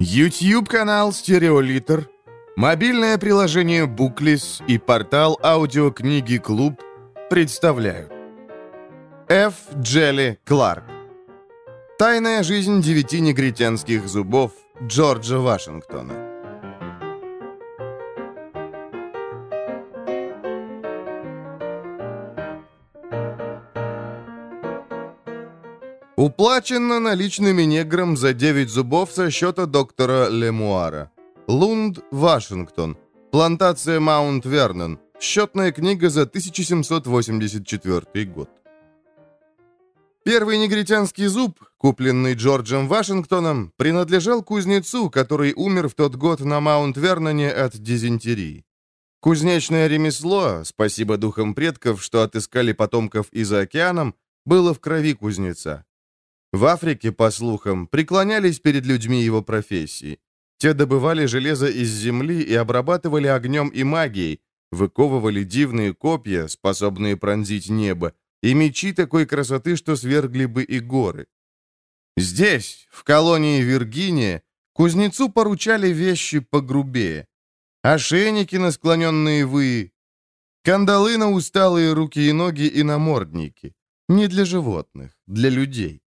YouTube-канал «Стереолитр», мобильное приложение «Буклис» и портал аудиокниги «Клуб» представляют. Ф. Джелли Кларк. Тайная жизнь девяти негритянских зубов Джорджа Вашингтона Уплачено наличными неграм за 9 зубов со счета доктора Лемуара. Лунд, Вашингтон. Плантация Маунт Вернон. Счетная книга за 1784 год. Первый негритянский зуб, купленный Джорджем Вашингтоном, принадлежал кузнецу, который умер в тот год на Маунт-Верноне от дизентерии. Кузнечное ремесло, спасибо духам предков, что отыскали потомков и за океаном, было в крови кузнеца. В Африке, по слухам, преклонялись перед людьми его профессии. Те добывали железо из земли и обрабатывали огнем и магией, выковывали дивные копья, способные пронзить небо, и мечи такой красоты, что свергли бы и горы. Здесь, в колонии Виргиния, кузнецу поручали вещи погрубее. Ошейники на склоненные вы, кандалы на усталые руки и ноги и намордники. Не для животных, для людей.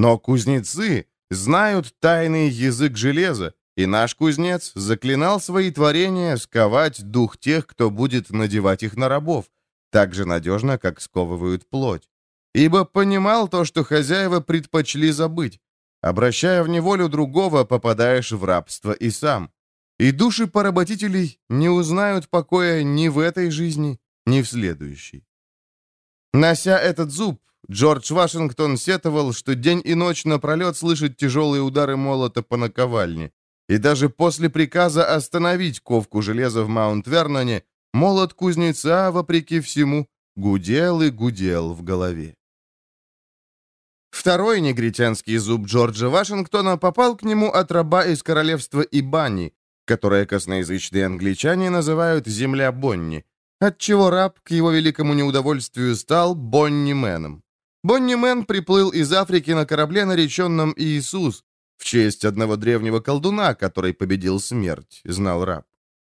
Но кузнецы знают тайный язык железа, и наш кузнец заклинал свои творения сковать дух тех, кто будет надевать их на рабов, так же надежно, как сковывают плоть. Ибо понимал то, что хозяева предпочли забыть. Обращая в неволю другого, попадаешь в рабство и сам. И души поработителей не узнают покоя ни в этой жизни, ни в следующей. Нося этот зуб, Джордж Вашингтон сетовал, что день и ночь напролет слышит тяжелые удары молота по наковальне. И даже после приказа остановить ковку железа в Маунт-Верноне, молот кузнеца, вопреки всему, гудел и гудел в голове. Второй негритянский зуб Джорджа Вашингтона попал к нему от раба из королевства Ибани, которое косноязычные англичане называют «земля Бонни», отчего раб, к его великому неудовольствию, стал Бонни-меном. Бонни Мэн приплыл из Африки на корабле, нареченном Иисус, в честь одного древнего колдуна, который победил смерть, знал раб.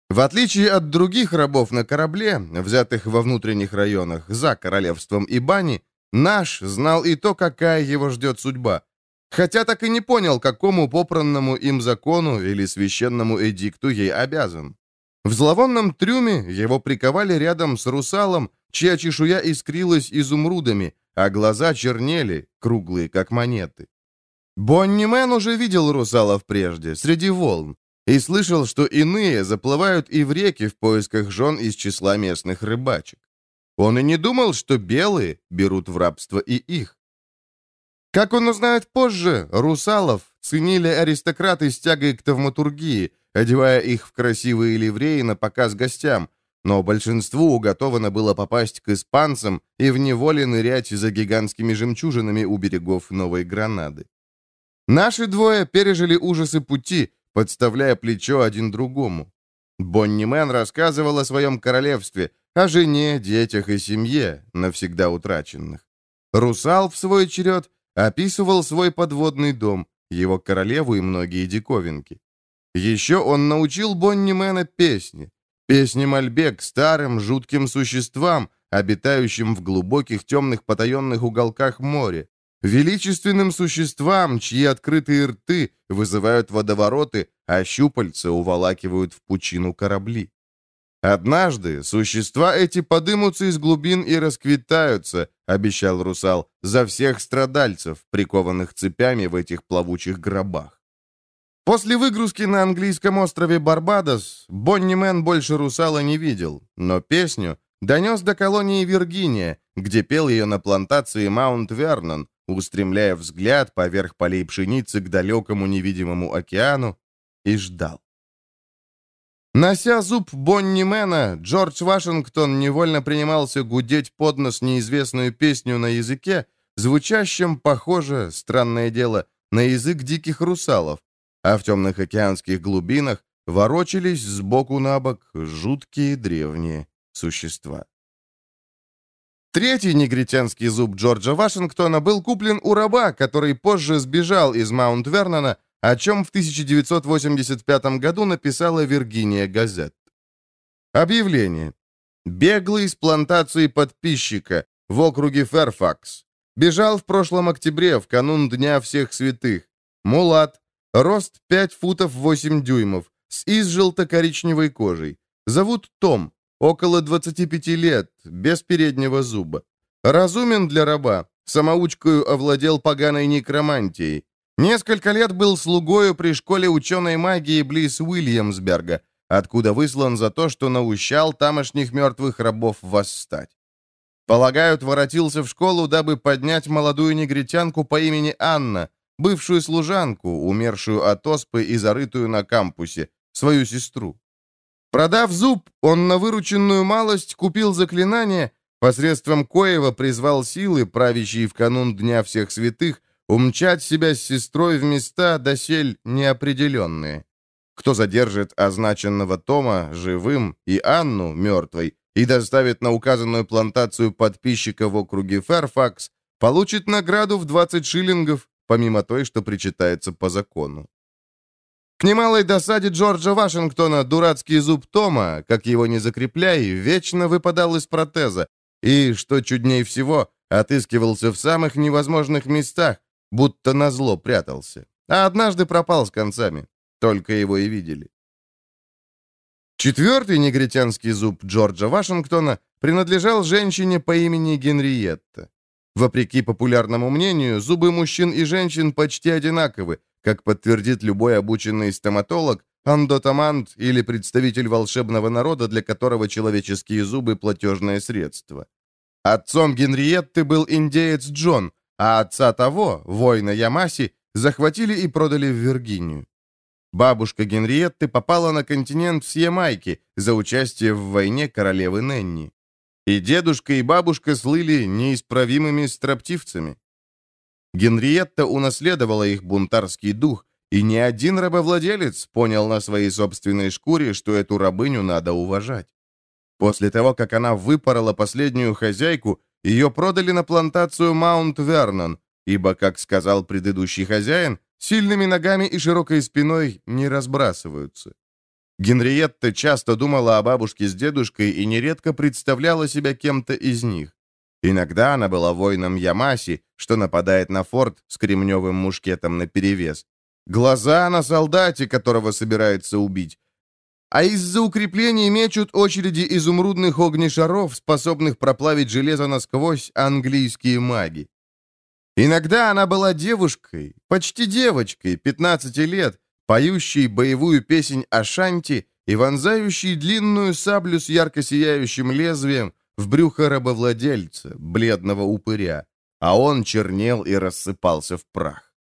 В отличие от других рабов на корабле, взятых во внутренних районах за королевством Ибани, наш знал и то, какая его ждет судьба, хотя так и не понял, какому попранному им закону или священному эдикту ей обязан. В зловонном трюме его приковали рядом с русалом, чья чешуя искрилась изумрудами, а глаза чернели, круглые, как монеты. Бонни Мэн уже видел русалов прежде, среди волн, и слышал, что иные заплывают и в реки в поисках жен из числа местных рыбачек. Он и не думал, что белые берут в рабство и их. Как он узнает позже, русалов ценили аристократы с тягой к тавматургии, одевая их в красивые ливреи на показ гостям, но большинству уготовано было попасть к испанцам и в неволе нырять за гигантскими жемчужинами у берегов Новой Гранады. Наши двое пережили ужасы пути, подставляя плечо один другому. Бонни Мэн рассказывал о своем королевстве, о жене, детях и семье, навсегда утраченных. Русал, в свой черед, описывал свой подводный дом, его королеву и многие диковинки. Еще он научил Бонни Мэна песни, Песни Мальбек старым жутким существам, обитающим в глубоких темных потаенных уголках моря, величественным существам, чьи открытые рты вызывают водовороты, а щупальца уволакивают в пучину корабли. «Однажды существа эти подымутся из глубин и расквитаются», — обещал русал, — «за всех страдальцев, прикованных цепями в этих плавучих гробах». После выгрузки на английском острове Барбадос Бонни Мэн больше русала не видел, но песню донес до колонии Виргиния, где пел ее на плантации Маунт Вернон, устремляя взгляд поверх полей пшеницы к далекому невидимому океану, и ждал. Нося зуб Бонни Мэна, Джордж Вашингтон невольно принимался гудеть под нос неизвестную песню на языке, звучащем, похоже, странное дело, на язык диких русалов, а в темных океанских глубинах ворочались сбоку на бок жуткие древние существа. Третий негритянский зуб Джорджа Вашингтона был куплен у раба, который позже сбежал из Маунт-Вернона, о чем в 1985 году написала Виргиния Газет. Объявление. Беглый с плантации подписчика в округе Ферфакс. Бежал в прошлом октябре, в канун Дня всех святых. Мулат. Рост 5 футов 8 дюймов. С изжелто-коричневой кожей. Зовут Том. Около 25 лет. Без переднего зуба. Разумен для раба. Самоучкою овладел поганой некромантией. Несколько лет был слугою при школе ученой магии близ Уильямсберга, откуда выслан за то, что наущал тамошних мертвых рабов восстать. Полагают, воротился в школу, дабы поднять молодую негритянку по имени Анна, бывшую служанку, умершую от оспы и зарытую на кампусе, свою сестру. Продав зуб, он на вырученную малость купил заклинание, посредством коего призвал силы, правящие в канун Дня Всех Святых, умчать себя с сестрой в места досель неопределенные. Кто задержит означенного Тома живым и Анну мертвой и доставит на указанную плантацию подписчика в округе Фэрфакс, получит награду в 20 шиллингов, помимо той, что причитается по закону. К немалой досаде Джорджа Вашингтона дурацкий зуб Тома, как его не закрепляй, вечно выпадал из протеза, и, что чудней всего, отыскивался в самых невозможных местах, будто назло прятался. А однажды пропал с концами. Только его и видели. Четвертый негритянский зуб Джорджа Вашингтона принадлежал женщине по имени Генриетта. Вопреки популярному мнению, зубы мужчин и женщин почти одинаковы, как подтвердит любой обученный стоматолог, андотамант или представитель волшебного народа, для которого человеческие зубы – платежное средство. Отцом Генриетты был индеец Джон, а отца того, воина Ямаси, захватили и продали в Виргинию. Бабушка Генриетты попала на континент с Ямайки за участие в войне королевы Ненни. И дедушка, и бабушка слыли неисправимыми строптивцами. Генриетта унаследовала их бунтарский дух, и ни один рабовладелец понял на своей собственной шкуре, что эту рабыню надо уважать. После того, как она выпорола последнюю хозяйку, ее продали на плантацию Маунт-Вернон, ибо, как сказал предыдущий хозяин, сильными ногами и широкой спиной не разбрасываются. Генриетта часто думала о бабушке с дедушкой и нередко представляла себя кем-то из них. Иногда она была воином Ямаси, что нападает на форт с кремневым мушкетом наперевес. Глаза на солдате, которого собирается убить. А из-за укреплений мечут очереди изумрудных огнешаров, способных проплавить железо насквозь английские маги. Иногда она была девушкой, почти девочкой, 15 лет, поющей боевую песнь Ашанти и вонзающей длинную саблю с ярко сияющим лезвием в брюхо рабовладельца, бледного упыря, а он чернел и рассыпался в прах.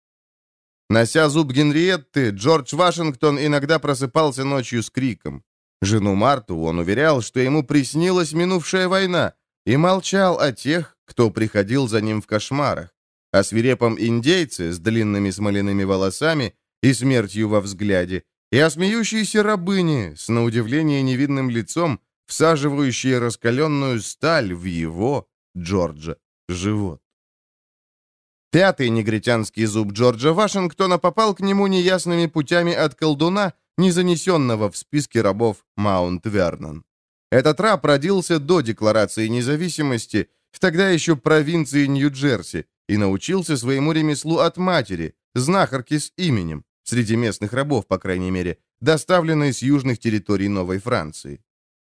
Нося зуб Генриетты, Джордж Вашингтон иногда просыпался ночью с криком. Жену Марту он уверял, что ему приснилась минувшая война, и молчал о тех, кто приходил за ним в кошмарах, о свирепом индейце с длинными смоляными волосами и смертью во взгляде, и о смеющейся рабыне с, на удивление, невидным лицом, всаживающей раскаленную сталь в его, Джорджа, живот. Пятый негритянский зуб Джорджа Вашингтона попал к нему неясными путями от колдуна, не занесенного в списке рабов Маунт-Вернон. Этот раб родился до Декларации независимости, в тогда еще провинции Нью-Джерси, и научился своему ремеслу от матери, знахарки с именем, среди местных рабов, по крайней мере, доставленной с южных территорий Новой Франции.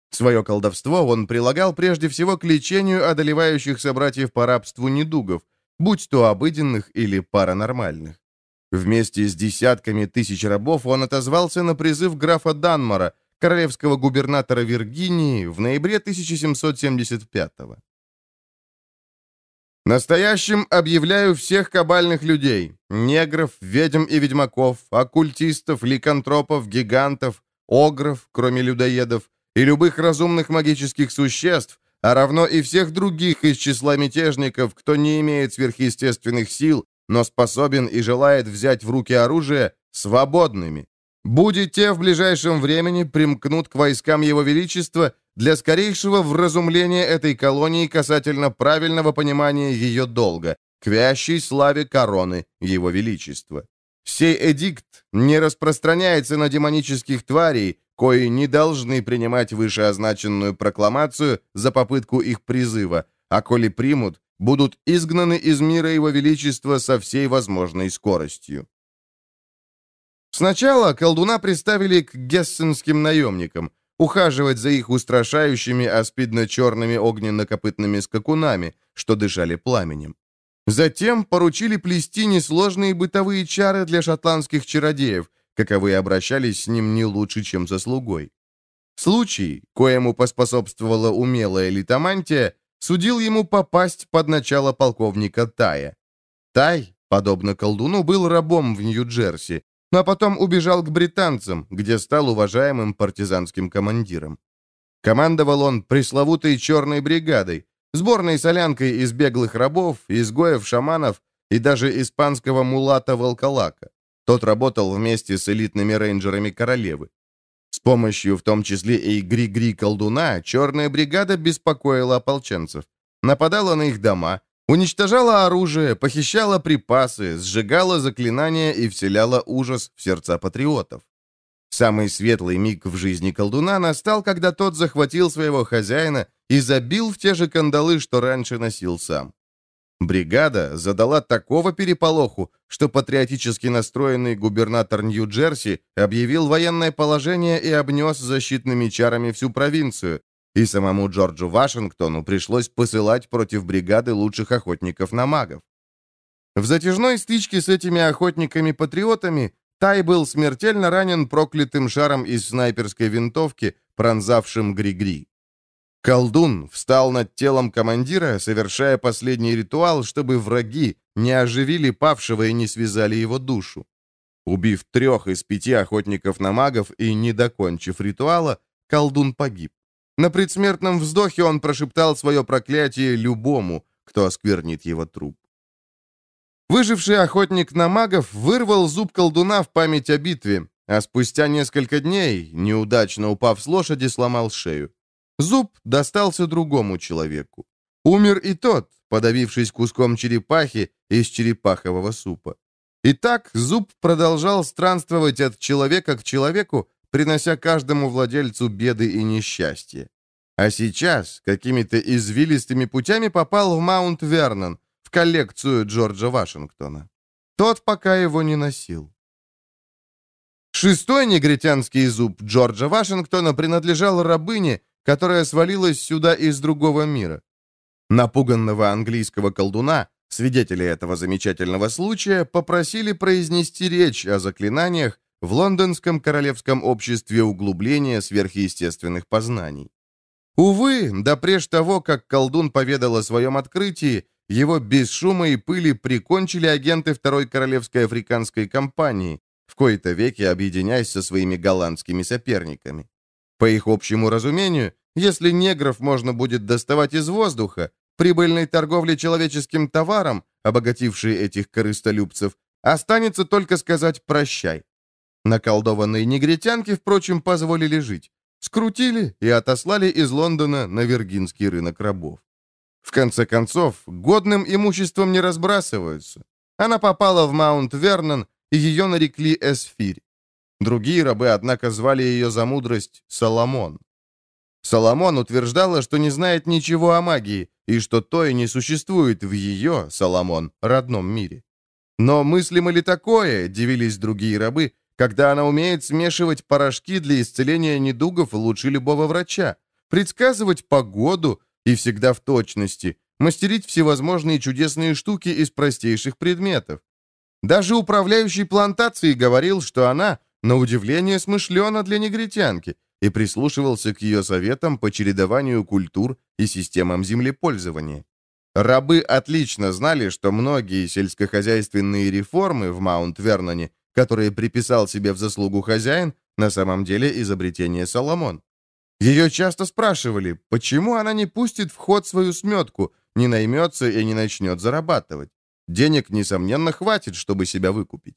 Свое колдовство он прилагал прежде всего к лечению одолевающих собратьев по рабству недугов, будь то обыденных или паранормальных. Вместе с десятками тысяч рабов он отозвался на призыв графа Данмара, королевского губернатора Виргинии, в ноябре 1775 -го. Настоящим объявляю всех кабальных людей, негров, ведьм и ведьмаков, оккультистов, ликантропов, гигантов, огров, кроме людоедов, и любых разумных магических существ, а равно и всех других из числа мятежников, кто не имеет сверхъестественных сил, но способен и желает взять в руки оружие, свободными. Будете в ближайшем времени примкнут к войскам Его Величества для скорейшего вразумления этой колонии касательно правильного понимания ее долга, к вящей славе короны Его Величества. Сей эдикт не распространяется на демонических тварей, кои не должны принимать вышеозначенную прокламацию за попытку их призыва, а коли примут, будут изгнаны из мира Его Величества со всей возможной скоростью. Сначала колдуна приставили к гессенским наемникам, ухаживать за их устрашающими аспидно-черными огненно-копытными скакунами, что дышали пламенем. Затем поручили плести несложные бытовые чары для шотландских чародеев, каковые обращались с ним не лучше, чем со слугой. Случай, коему поспособствовала умелая литомантия, судил ему попасть под начало полковника Тая. Тай, подобно колдуну, был рабом в Нью-Джерси, но потом убежал к британцам, где стал уважаемым партизанским командиром. Командовал он пресловутой «черной бригадой», сборной солянкой из беглых рабов, изгоев-шаманов и даже испанского мулата-волколака. Тот работал вместе с элитными рейнджерами королевы. С помощью в том числе и Гри-Гри-колдуна черная бригада беспокоила ополченцев. Нападала на их дома, уничтожала оружие, похищала припасы, сжигала заклинания и вселяла ужас в сердца патриотов. Самый светлый миг в жизни колдуна настал, когда тот захватил своего хозяина и забил в те же кандалы, что раньше носил сам. Бригада задала такого переполоху, что патриотически настроенный губернатор Нью-Джерси объявил военное положение и обнес защитными чарами всю провинцию, и самому Джорджу Вашингтону пришлось посылать против бригады лучших охотников на магов. В затяжной стычке с этими охотниками-патриотами Тай был смертельно ранен проклятым шаром из снайперской винтовки, пронзавшим Гри-Гри. Колдун встал над телом командира, совершая последний ритуал, чтобы враги не оживили павшего и не связали его душу. Убив трех из пяти охотников на магов и не докончив ритуала, колдун погиб. На предсмертном вздохе он прошептал свое проклятие любому, кто осквернит его труп. Выживший охотник на магов вырвал зуб колдуна в память о битве, а спустя несколько дней, неудачно упав с лошади, сломал шею. Зуб достался другому человеку. Умер и тот, подавившись куском черепахи из черепахового супа. И так зуб продолжал странствовать от человека к человеку, принося каждому владельцу беды и несчастья. А сейчас какими-то извилистыми путями попал в Маунт-Вернон, в коллекцию Джорджа Вашингтона. Тот пока его не носил. Шестой негритянский зуб Джорджа Вашингтона принадлежал рабыне, которая свалилась сюда из другого мира. Напуганного английского колдуна, свидетели этого замечательного случая, попросили произнести речь о заклинаниях в Лондонском королевском обществе углубления сверхъестественных познаний. Увы, да прежде того, как колдун поведал о своем открытии, его без шума и пыли прикончили агенты Второй Королевской африканской компании, в кои-то веки объединяясь со своими голландскими соперниками. По их общему разумению, если негров можно будет доставать из воздуха, прибыльной торговли человеческим товаром, обогатившей этих корыстолюбцев, останется только сказать «прощай». Наколдованные негритянки, впрочем, позволили жить. Скрутили и отослали из Лондона на Виргинский рынок рабов. В конце концов, годным имуществом не разбрасываются. Она попала в Маунт-Вернон, и ее нарекли Эсфирь. Другие рабы, однако, звали ее за мудрость Соломон. Соломон утверждала, что не знает ничего о магии, и что то и не существует в ее, Соломон, родном мире. Но мыслимо ли такое, дивились другие рабы, когда она умеет смешивать порошки для исцеления недугов лучше любого врача, предсказывать погоду и всегда в точности, мастерить всевозможные чудесные штуки из простейших предметов. Даже управляющий плантацией говорил, что она, на удивление, смышлена для негритянки и прислушивался к ее советам по чередованию культур и системам землепользования. Рабы отлично знали, что многие сельскохозяйственные реформы в Маунт-Верноне, которые приписал себе в заслугу хозяин, на самом деле изобретение Соломон. Ее часто спрашивали, почему она не пустит в ход свою сметку, не наймется и не начнет зарабатывать. Денег, несомненно, хватит, чтобы себя выкупить.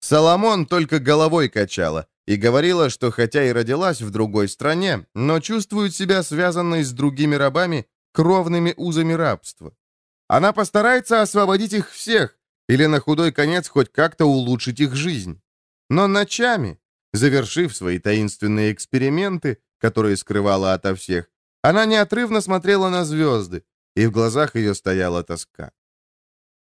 Соломон только головой качала и говорила, что хотя и родилась в другой стране, но чувствует себя связанной с другими рабами кровными узами рабства. Она постарается освободить их всех, или на худой конец хоть как-то улучшить их жизнь. Но ночами, завершив свои таинственные эксперименты, которые скрывала ото всех, она неотрывно смотрела на звезды, и в глазах ее стояла тоска.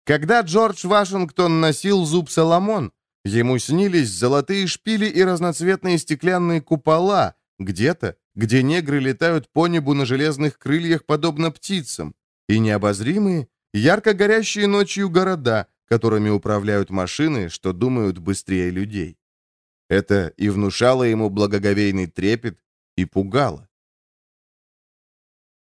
Когда Джордж Вашингтон носил зуб Соломон, ему снились золотые шпили и разноцветные стеклянные купола где-то, где негры летают по небу на железных крыльях, подобно птицам, и необозримые, ярко горящие ночью города, которыми управляют машины, что думают быстрее людей. Это и внушало ему благоговейный трепет, и пугало.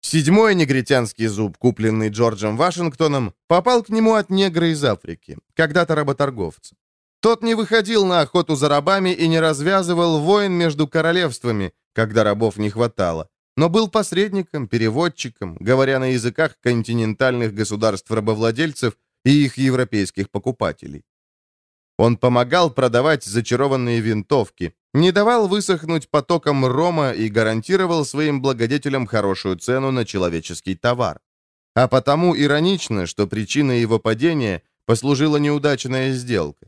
Седьмой негритянский зуб, купленный Джорджем Вашингтоном, попал к нему от негра из Африки, когда-то работорговца. Тот не выходил на охоту за рабами и не развязывал войн между королевствами, когда рабов не хватало, но был посредником, переводчиком, говоря на языках континентальных государств-рабовладельцев и их европейских покупателей. Он помогал продавать зачарованные винтовки, не давал высохнуть потоком рома и гарантировал своим благодетелям хорошую цену на человеческий товар. А потому иронично, что причиной его падения послужила неудачная сделка.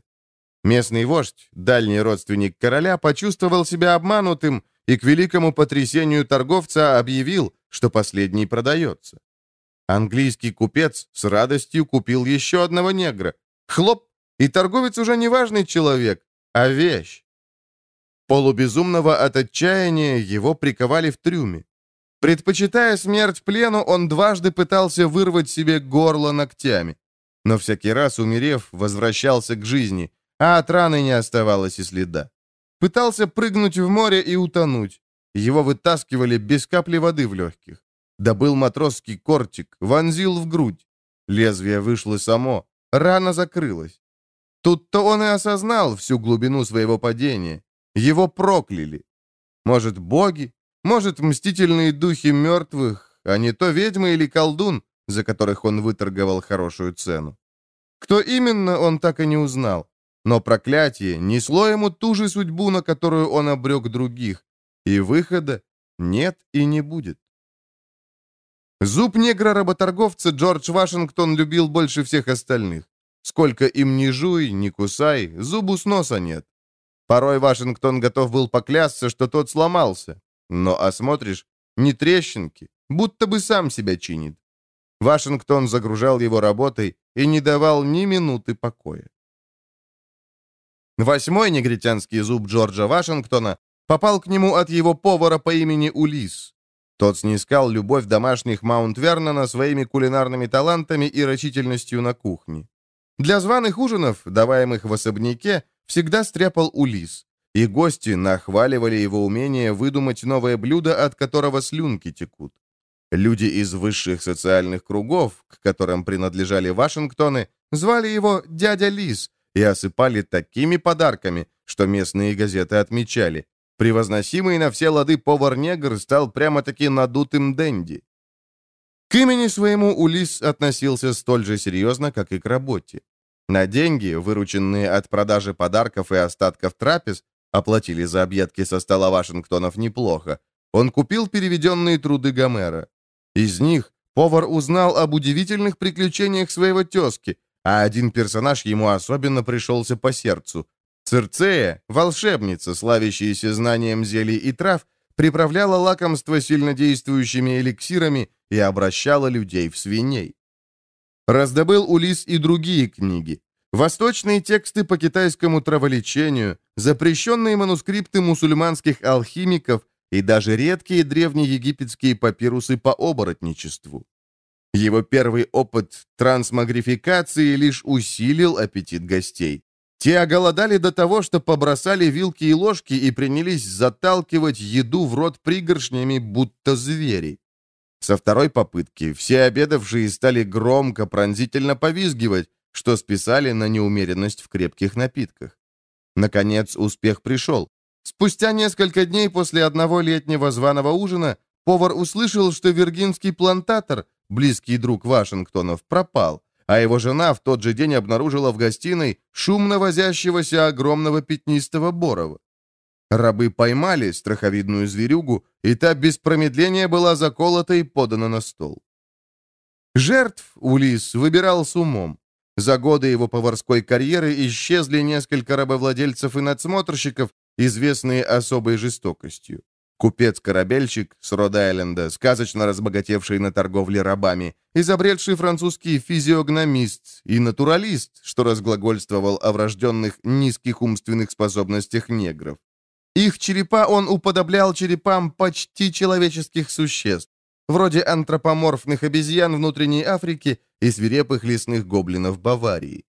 Местный вождь, дальний родственник короля, почувствовал себя обманутым и к великому потрясению торговца объявил, что последний продается. Английский купец с радостью купил еще одного негра. Хлоп! И торговец уже не важный человек, а вещь. Полубезумного от отчаяния его приковали в трюме. Предпочитая смерть плену, он дважды пытался вырвать себе горло ногтями. Но всякий раз, умерев, возвращался к жизни, а от раны не оставалось и следа. Пытался прыгнуть в море и утонуть. Его вытаскивали без капли воды в легких. Добыл матросский кортик, вонзил в грудь. Лезвие вышло само, рана закрылась. Тут-то он и осознал всю глубину своего падения. Его прокляли. Может, боги, может, мстительные духи мертвых, а не то ведьма или колдун, за которых он выторговал хорошую цену. Кто именно, он так и не узнал. Но проклятие несло ему ту же судьбу, на которую он обрек других, и выхода нет и не будет. Зуб негра-работорговца Джордж Вашингтон любил больше всех остальных. Сколько им ни жуй, ни кусай, зубу с носа нет. Порой Вашингтон готов был поклясться, что тот сломался. Но осмотришь, не трещинки, будто бы сам себя чинит. Вашингтон загружал его работой и не давал ни минуты покоя. Восьмой негритянский зуб Джорджа Вашингтона попал к нему от его повара по имени Улис. Тот снискал любовь домашних Маунт-Вернона своими кулинарными талантами и рачительностью на кухне. Для званых ужинов, даваемых в особняке, всегда стряпал Улис, и гости нахваливали его умение выдумать новое блюдо, от которого слюнки текут. Люди из высших социальных кругов, к которым принадлежали Вашингтоны, звали его «дядя Лис», и осыпали такими подарками, что местные газеты отмечали. Превозносимый на все лады повар-негр стал прямо-таки надутым денди. К имени своему Улис относился столь же серьезно, как и к работе. На деньги, вырученные от продажи подарков и остатков трапез, оплатили за объедки со стола Вашингтонов неплохо. Он купил переведенные труды Гомера. Из них повар узнал об удивительных приключениях своего тезки, а один персонаж ему особенно пришелся по сердцу. Цирцея, волшебница, славящаяся знанием зелий и трав, приправляла лакомство сильнодействующими эликсирами и обращала людей в свиней. Раздобыл Улис и другие книги. Восточные тексты по китайскому траволечению, запрещенные манускрипты мусульманских алхимиков и даже редкие древнеегипетские папирусы по оборотничеству. Его первый опыт трансмагрификации лишь усилил аппетит гостей. Те оголодали до того, что побросали вилки и ложки и принялись заталкивать еду в рот пригоршнями, будто звери. Со второй попытки все обедавшие стали громко, пронзительно повизгивать, что списали на неумеренность в крепких напитках. Наконец, успех пришел. Спустя несколько дней после одного летнего званого ужина повар услышал, что виргинский плантатор, близкий друг Вашингтонов, пропал, а его жена в тот же день обнаружила в гостиной шумно возящегося огромного пятнистого борова. Рабы поймали страховидную зверюгу, и та без промедления была заколота и подана на стол. Жертв Улис выбирал с умом. За годы его поварской карьеры исчезли несколько рабовладельцев и надсмотрщиков, известные особой жестокостью. Купец-корабельщик с Род-Айленда, сказочно разбогатевший на торговле рабами, изобретший французский физиогномист и натуралист, что разглагольствовал о врожденных низких умственных способностях негров. Их черепа он уподоблял черепам почти человеческих существ, вроде антропоморфных обезьян внутренней Африки и свирепых лесных гоблинов Баварии.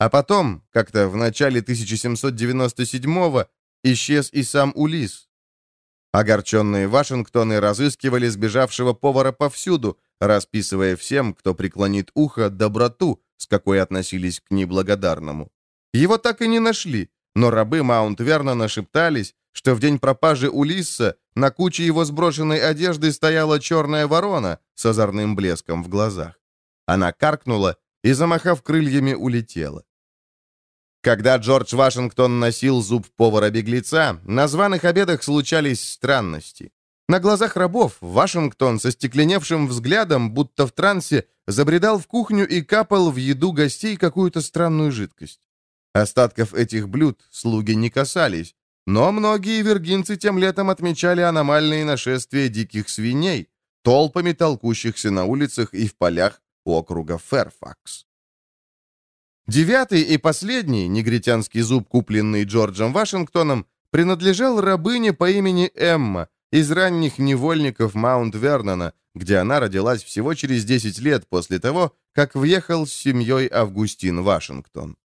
А потом, как-то в начале 1797-го, исчез и сам Улис, Огорченные Вашингтоны разыскивали сбежавшего повара повсюду, расписывая всем, кто преклонит ухо, доброту, с какой относились к неблагодарному. Его так и не нашли, но рабы Маунт-Верна нашептались, что в день пропажи Улисса на куче его сброшенной одежды стояла черная ворона с озорным блеском в глазах. Она каркнула и, замахав крыльями, улетела. Когда Джордж Вашингтон носил зуб повара-беглеца, на званых обедах случались странности. На глазах рабов Вашингтон со стекленевшим взглядом, будто в трансе, забредал в кухню и капал в еду гостей какую-то странную жидкость. Остатков этих блюд слуги не касались, но многие виргинцы тем летом отмечали аномальные нашествия диких свиней, толпами толкущихся на улицах и в полях округа Ферфакс. Девятый и последний негритянский зуб, купленный Джорджем Вашингтоном, принадлежал рабыне по имени Эмма из ранних невольников Маунт-Вернона, где она родилась всего через 10 лет после того, как въехал с семьей Августин Вашингтон.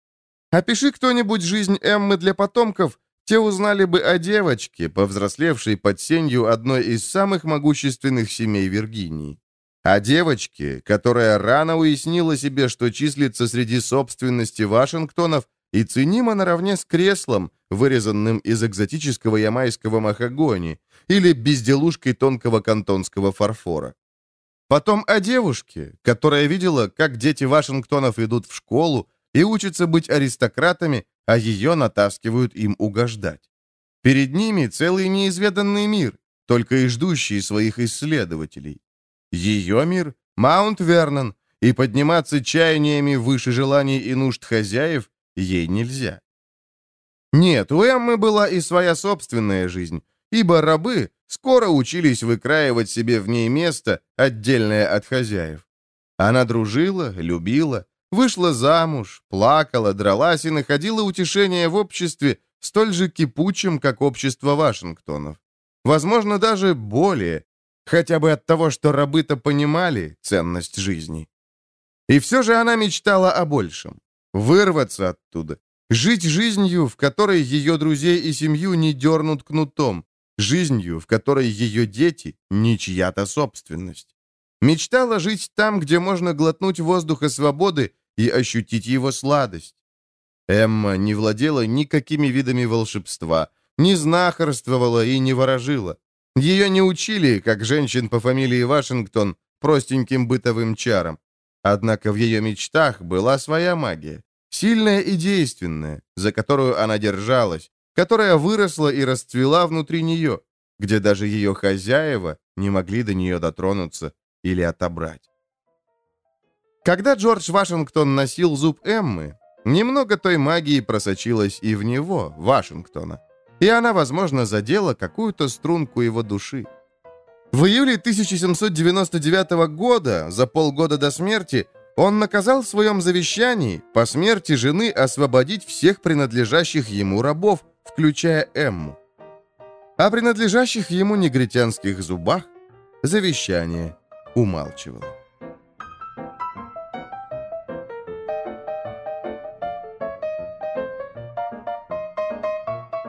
Опиши кто-нибудь жизнь Эммы для потомков, те узнали бы о девочке, повзрослевшей под сенью одной из самых могущественных семей Виргинии о девочке, которая рано уяснила себе, что числится среди собственности Вашингтонов и ценима наравне с креслом, вырезанным из экзотического ямайского махагони, или безделушкой тонкого кантонского фарфора. Потом о девушке, которая видела, как дети Вашингтонов идут в школу и учатся быть аристократами, а ее натаскивают им угождать. Перед ними целый неизведанный мир, только и ждущий своих исследователей. Ее мир — Маунт Вернон, и подниматься чаяниями выше желаний и нужд хозяев ей нельзя. Нет, у Эммы была и своя собственная жизнь, ибо рабы скоро учились выкраивать себе в ней место, отдельное от хозяев. Она дружила, любила, вышла замуж, плакала, дралась и находила утешение в обществе, столь же кипучем, как общество Вашингтонов. Возможно, даже более, Хотя бы от того, что рабы-то понимали ценность жизни. И все же она мечтала о большем. Вырваться оттуда. Жить жизнью, в которой ее друзей и семью не дернут кнутом. Жизнью, в которой ее дети — не чья-то собственность. Мечтала жить там, где можно глотнуть воздуха свободы и ощутить его сладость. Эмма не владела никакими видами волшебства, не знахарствовала и не ворожила. Ее не учили, как женщин по фамилии Вашингтон, простеньким бытовым чарам. Однако в ее мечтах была своя магия, сильная и действенная, за которую она держалась, которая выросла и расцвела внутри нее, где даже ее хозяева не могли до нее дотронуться или отобрать. Когда Джордж Вашингтон носил зуб Эммы, немного той магии просочилось и в него, Вашингтона и она, возможно, задела какую-то струнку его души. В июле 1799 года, за полгода до смерти, он наказал в своем завещании по смерти жены освободить всех принадлежащих ему рабов, включая Эмму. О принадлежащих ему негритянских зубах завещание умалчивало.